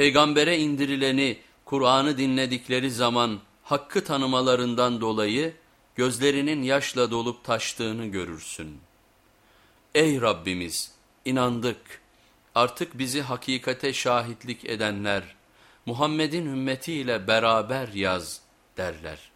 Peygambere indirileni, Kur'an'ı dinledikleri zaman hakkı tanımalarından dolayı gözlerinin yaşla dolup taştığını görürsün. Ey Rabbimiz inandık artık bizi hakikate şahitlik edenler Muhammed'in ümmetiyle beraber yaz derler.